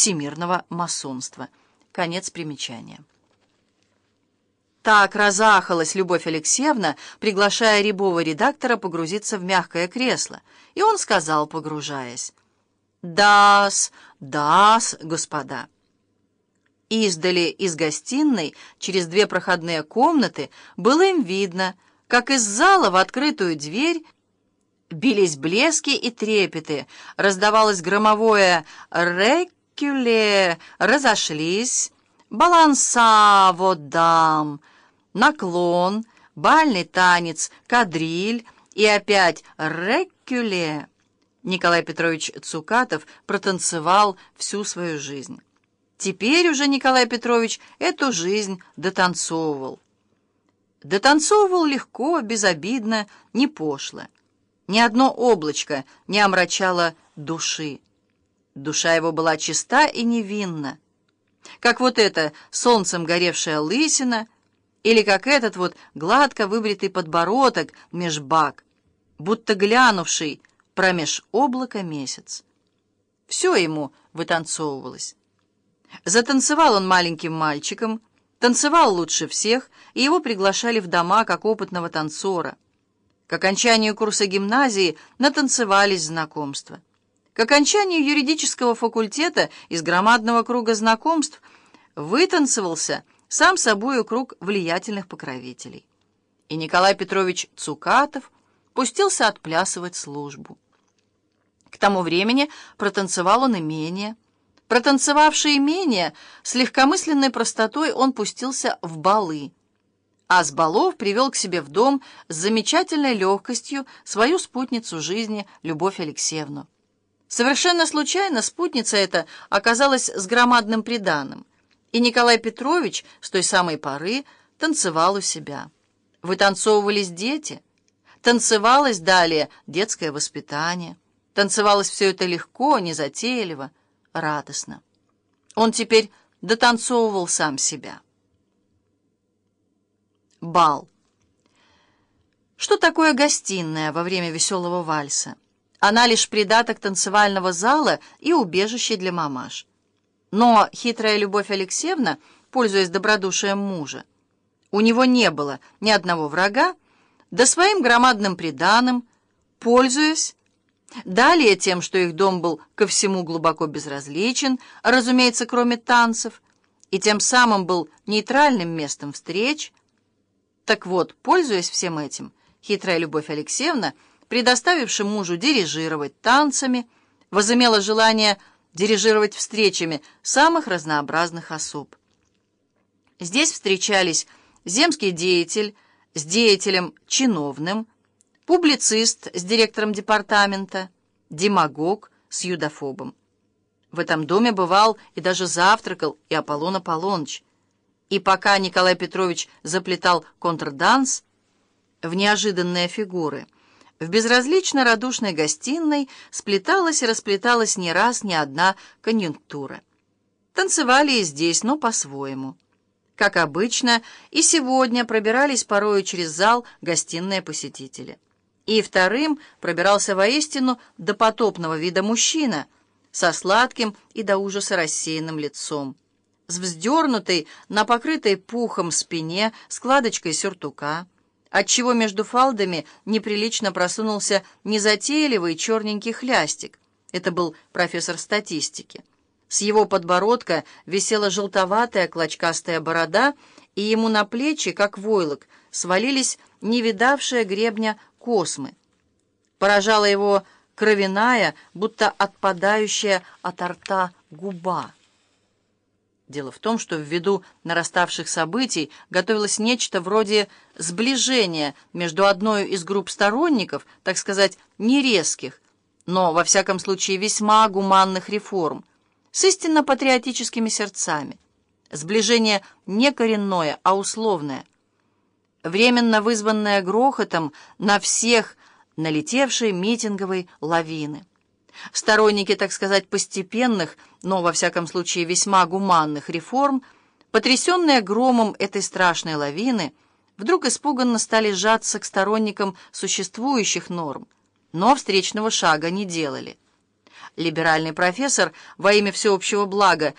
всемирного масонства. Конец примечания. Так разахалась Любовь Алексеевна, приглашая рябого редактора погрузиться в мягкое кресло, и он сказал, погружаясь, «Да-с, да-с, господа». Издали из гостиной, через две проходные комнаты, было им видно, как из зала в открытую дверь бились блески и трепеты, раздавалось громовое «рекюле», «разошлись», «баланса водам», «наклон», «бальный танец», «кадриль» и опять «рекюле». Николай Петрович Цукатов протанцевал всю свою жизнь. Теперь уже Николай Петрович эту жизнь дотанцовывал. Дотанцовывал легко, безобидно, не пошло. Ни одно облачко не омрачало души. Душа его была чиста и невинна. Как вот эта солнцем горевшая лысина, или как этот вот гладко выбритый подбородок меж бак, будто глянувший промеж облака месяц. Все ему вытанцовывалось. Затанцевал он маленьким мальчиком, танцевал лучше всех, и его приглашали в дома как опытного танцора. К окончанию курса гимназии натанцевались знакомства. К окончанию юридического факультета из громадного круга знакомств вытанцевался сам собою круг влиятельных покровителей. И Николай Петрович Цукатов пустился отплясывать службу. К тому времени протанцевал он имение, Протанцевавший имение, с легкомысленной простотой он пустился в балы, а с балов привел к себе в дом с замечательной легкостью свою спутницу жизни Любовь Алексеевну. Совершенно случайно спутница эта оказалась с громадным приданым, и Николай Петрович с той самой поры танцевал у себя. Вытанцовывались дети, танцевалось далее детское воспитание, танцевалось все это легко, незатейливо, радостно. Он теперь дотанцовывал сам себя. Бал. Что такое гостиная во время веселого вальса? Она лишь придаток танцевального зала и убежище для мамаш. Но хитрая Любовь Алексеевна, пользуясь добродушием мужа, у него не было ни одного врага, да своим громадным приданым, пользуясь, Далее тем, что их дом был ко всему глубоко безразличен, разумеется, кроме танцев, и тем самым был нейтральным местом встреч. Так вот, пользуясь всем этим, хитрая Любовь Алексеевна, предоставившая мужу дирижировать танцами, возымела желание дирижировать встречами самых разнообразных особ. Здесь встречались земский деятель с деятелем чиновным, публицист с директором департамента, демагог с юдофобом. В этом доме бывал и даже завтракал и Аполлон Аполлоныч. И пока Николай Петрович заплетал контрданс в неожиданные фигуры, в безразлично радушной гостиной сплеталась и расплеталась не раз ни одна конъюнктура. Танцевали и здесь, но по-своему. Как обычно, и сегодня пробирались порою через зал гостиные посетители и вторым пробирался воистину до потопного вида мужчина со сладким и до ужаса рассеянным лицом, с вздернутой на покрытой пухом спине складочкой сюртука, отчего между фалдами неприлично просунулся незатейливый черненький хлястик. Это был профессор статистики. С его подбородка висела желтоватая клочкастая борода, и ему на плечи, как войлок, свалились невидавшие гребня космы. Поражала его кровяная, будто отпадающая от рта губа. Дело в том, что ввиду нараставших событий готовилось нечто вроде сближения между одной из групп сторонников, так сказать, нерезких, но, во всяком случае, весьма гуманных реформ, с истинно патриотическими сердцами. Сближение не коренное, а условное временно вызванная грохотом на всех налетевшей митинговой лавины. Сторонники, так сказать, постепенных, но, во всяком случае, весьма гуманных реформ, потрясенные громом этой страшной лавины, вдруг испуганно стали сжаться к сторонникам существующих норм, но встречного шага не делали. Либеральный профессор во имя всеобщего блага